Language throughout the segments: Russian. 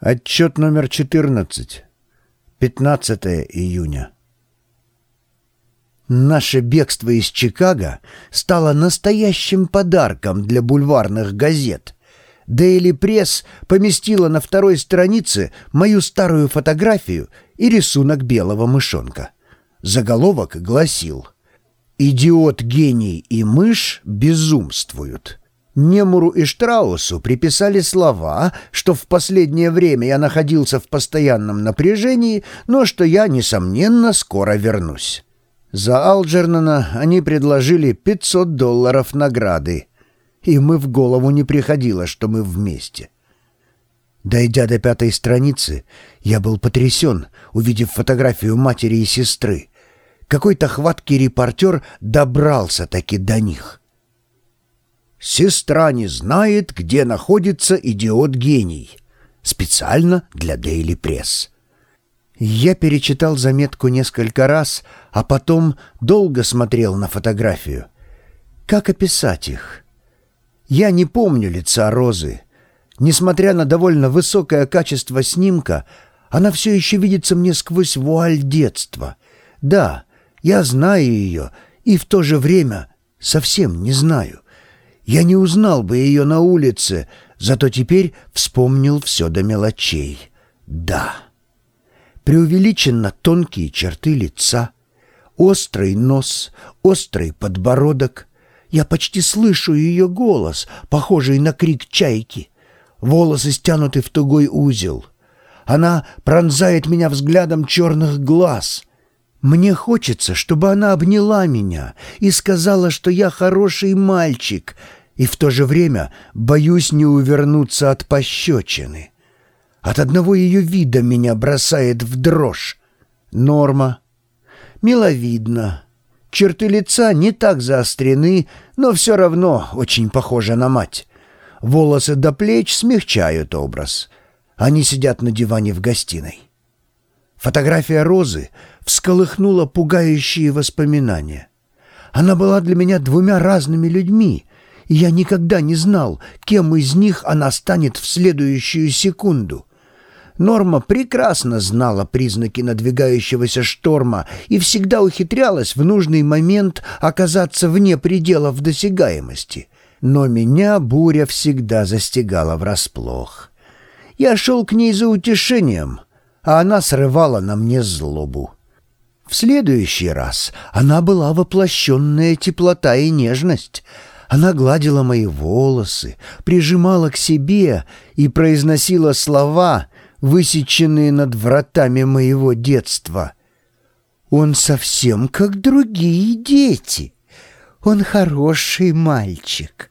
Отчет номер 14. 15 июня. Наше бегство из Чикаго стало настоящим подарком для бульварных газет. Дейли Пресс поместила на второй странице мою старую фотографию и рисунок белого мышонка. Заголовок гласил «Идиот, гений и мышь безумствуют». Немуру и Штраусу приписали слова, что в последнее время я находился в постоянном напряжении, но что я, несомненно, скоро вернусь. За Алджернона они предложили 500 долларов награды, и мы в голову не приходило, что мы вместе. Дойдя до пятой страницы, я был потрясен, увидев фотографию матери и сестры. Какой-то хваткий репортер добрался таки до них. «Сестра не знает, где находится идиот-гений». Специально для Дейли Пресс. Я перечитал заметку несколько раз, а потом долго смотрел на фотографию. Как описать их? Я не помню лица Розы. Несмотря на довольно высокое качество снимка, она все еще видится мне сквозь вуаль детства. Да, я знаю ее, и в то же время совсем не знаю. Я не узнал бы ее на улице, зато теперь вспомнил все до мелочей. Да. Преувеличенно тонкие черты лица, острый нос, острый подбородок. Я почти слышу ее голос, похожий на крик чайки. Волосы стянуты в тугой узел. Она пронзает меня взглядом черных глаз. Мне хочется, чтобы она обняла меня и сказала, что я хороший мальчик — и в то же время боюсь не увернуться от пощечины. От одного ее вида меня бросает в дрожь. Норма. Миловидно. Черты лица не так заострены, но все равно очень похожа на мать. Волосы до плеч смягчают образ. Они сидят на диване в гостиной. Фотография Розы всколыхнула пугающие воспоминания. Она была для меня двумя разными людьми, я никогда не знал, кем из них она станет в следующую секунду. Норма прекрасно знала признаки надвигающегося шторма и всегда ухитрялась в нужный момент оказаться вне пределов досягаемости. Но меня буря всегда застигала врасплох. Я шел к ней за утешением, а она срывала на мне злобу. В следующий раз она была воплощенная теплота и нежность — она гладила мои волосы, прижимала к себе и произносила слова, высеченные над вратами моего детства. «Он совсем как другие дети. Он хороший мальчик».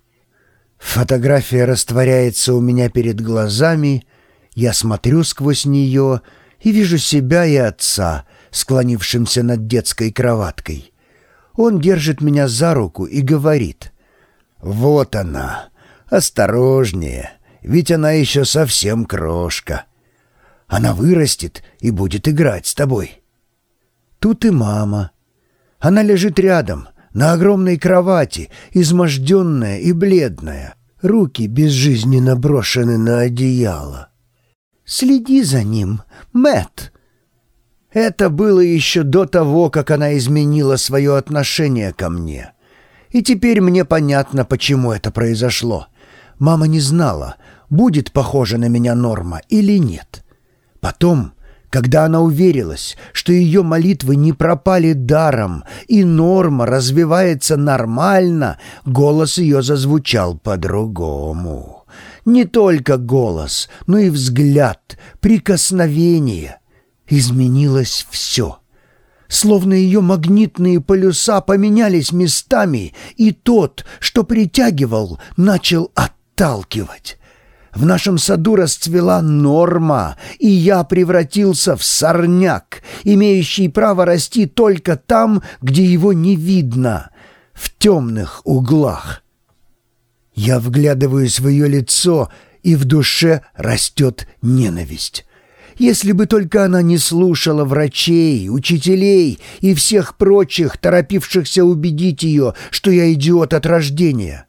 Фотография растворяется у меня перед глазами, я смотрю сквозь нее и вижу себя и отца, склонившимся над детской кроваткой. Он держит меня за руку и говорит — «Вот она! Осторожнее, ведь она еще совсем крошка. Она вырастет и будет играть с тобой». Тут и мама. Она лежит рядом, на огромной кровати, изможденная и бледная. Руки безжизненно брошены на одеяло. «Следи за ним, Мэтт!» Это было еще до того, как она изменила свое отношение ко мне. И теперь мне понятно, почему это произошло. Мама не знала, будет похожа на меня Норма или нет. Потом, когда она уверилась, что ее молитвы не пропали даром, и Норма развивается нормально, голос ее зазвучал по-другому. Не только голос, но и взгляд, прикосновение. Изменилось все словно ее магнитные полюса поменялись местами, и тот, что притягивал, начал отталкивать. В нашем саду расцвела норма, и я превратился в сорняк, имеющий право расти только там, где его не видно, в темных углах. Я вглядываюсь в ее лицо, и в душе растет ненависть. Если бы только она не слушала врачей, учителей и всех прочих, торопившихся убедить ее, что я идиот от рождения.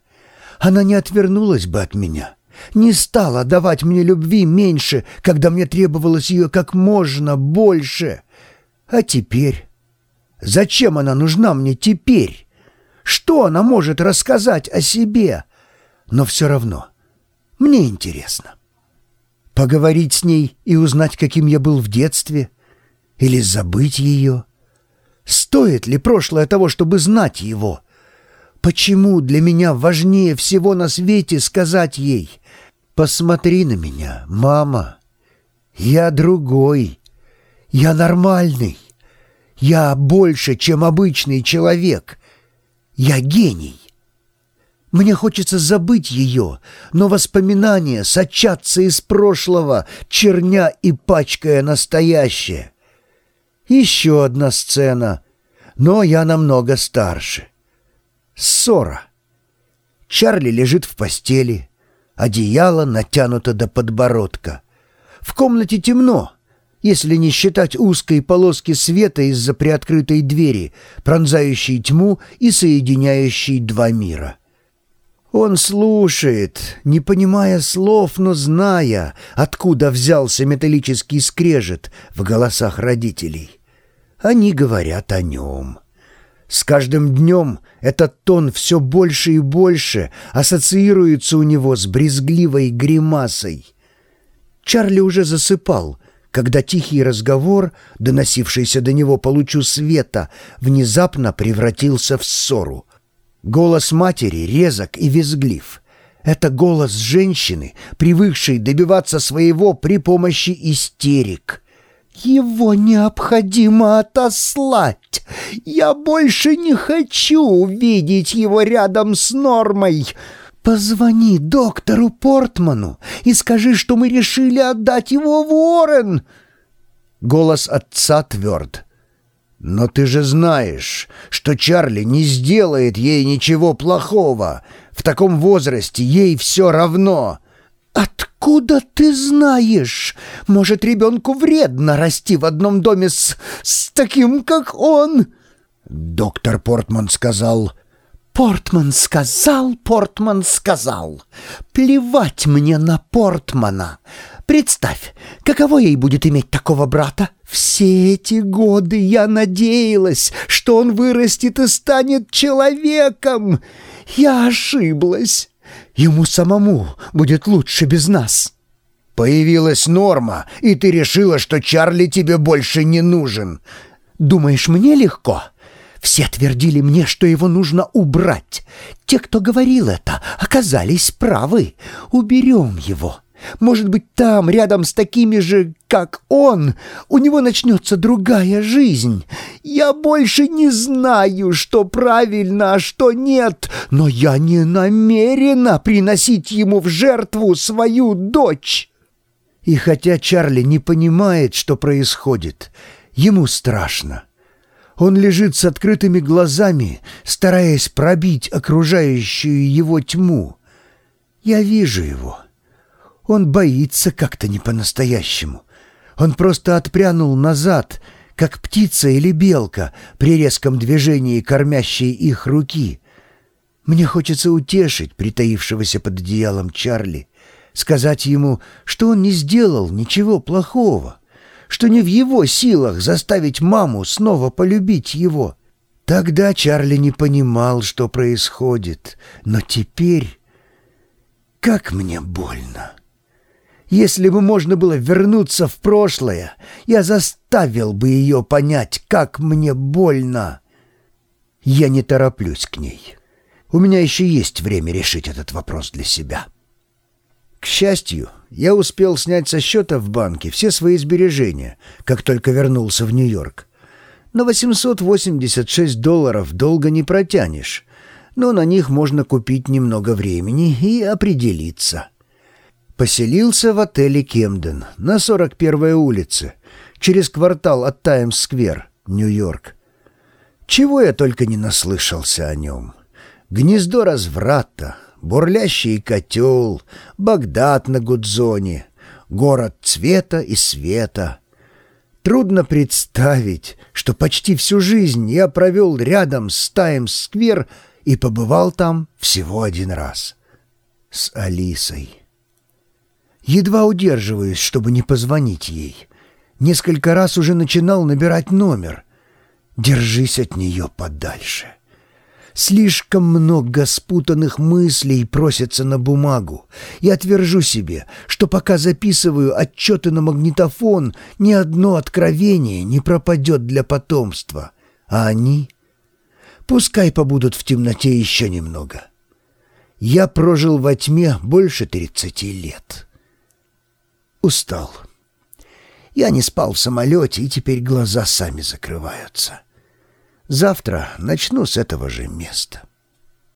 Она не отвернулась бы от меня, не стала давать мне любви меньше, когда мне требовалось ее как можно больше. А теперь? Зачем она нужна мне теперь? Что она может рассказать о себе? Но все равно мне интересно. Поговорить с ней и узнать, каким я был в детстве? Или забыть ее? Стоит ли прошлое того, чтобы знать его?» Почему для меня важнее всего на свете сказать ей «Посмотри на меня, мама, я другой, я нормальный, я больше, чем обычный человек, я гений». Мне хочется забыть ее, но воспоминания сочатся из прошлого, черня и пачкая настоящее. Еще одна сцена, но я намного старше. Ссора. Чарли лежит в постели. Одеяло натянуто до подбородка. В комнате темно, если не считать узкой полоски света из-за приоткрытой двери, пронзающей тьму и соединяющей два мира. Он слушает, не понимая слов, но зная, откуда взялся металлический скрежет в голосах родителей. Они говорят о нем. С каждым днем этот тон все больше и больше ассоциируется у него с брезгливой гримасой. Чарли уже засыпал, когда тихий разговор, доносившийся до него по лучу света, внезапно превратился в ссору. Голос матери резок и визглив. Это голос женщины, привыкшей добиваться своего при помощи истерик — его необходимо отослать. Я больше не хочу видеть его рядом с Нормой. Позвони доктору Портману и скажи, что мы решили отдать его в Уоррен. Голос отца тверд. «Но ты же знаешь, что Чарли не сделает ей ничего плохого. В таком возрасте ей все равно». «Откуда ты знаешь? Может, ребенку вредно расти в одном доме с... с таким, как он?» Доктор Портман сказал... «Портман сказал, Портман сказал. Плевать мне на Портмана. Представь, каково ей будет иметь такого брата? Все эти годы я надеялась, что он вырастет и станет человеком. Я ошиблась». Ему самому будет лучше без нас». «Появилась норма, и ты решила, что Чарли тебе больше не нужен». «Думаешь, мне легко?» Все твердили мне, что его нужно убрать. Те, кто говорил это, оказались правы. Уберем его. Может быть, там, рядом с такими же, как он, у него начнется другая жизнь. Я больше не знаю, что правильно, а что нет, но я не намерена приносить ему в жертву свою дочь». И хотя Чарли не понимает, что происходит, ему страшно. Он лежит с открытыми глазами, стараясь пробить окружающую его тьму. Я вижу его. Он боится как-то не по-настоящему. Он просто отпрянул назад, как птица или белка при резком движении кормящей их руки. Мне хочется утешить притаившегося под одеялом Чарли, сказать ему, что он не сделал ничего плохого, что не в его силах заставить маму снова полюбить его. Тогда Чарли не понимал, что происходит, но теперь... Как мне больно! Если бы можно было вернуться в прошлое, я заставил бы ее понять, как мне больно. Я не тороплюсь к ней. У меня еще есть время решить этот вопрос для себя. К счастью, я успел снять со счета в банке все свои сбережения, как только вернулся в Нью-Йорк. На 886 долларов долго не протянешь, но на них можно купить немного времени и определиться. Поселился в отеле «Кемден» на 41-й улице, через квартал от Таймс-сквер, Нью-Йорк. Чего я только не наслышался о нем. Гнездо разврата, бурлящий котел, Багдад на Гудзоне, город цвета и света. Трудно представить, что почти всю жизнь я провел рядом с Таймс-сквер и побывал там всего один раз. С Алисой. Едва удерживаюсь, чтобы не позвонить ей. Несколько раз уже начинал набирать номер. Держись от нее подальше. Слишком много спутанных мыслей просится на бумагу. Я отвержу себе, что пока записываю отчеты на магнитофон, ни одно откровение не пропадет для потомства. А они... Пускай побудут в темноте еще немного. Я прожил во тьме больше тридцати лет. Устал. Я не спал в самолете, и теперь глаза сами закрываются. Завтра начну с этого же места.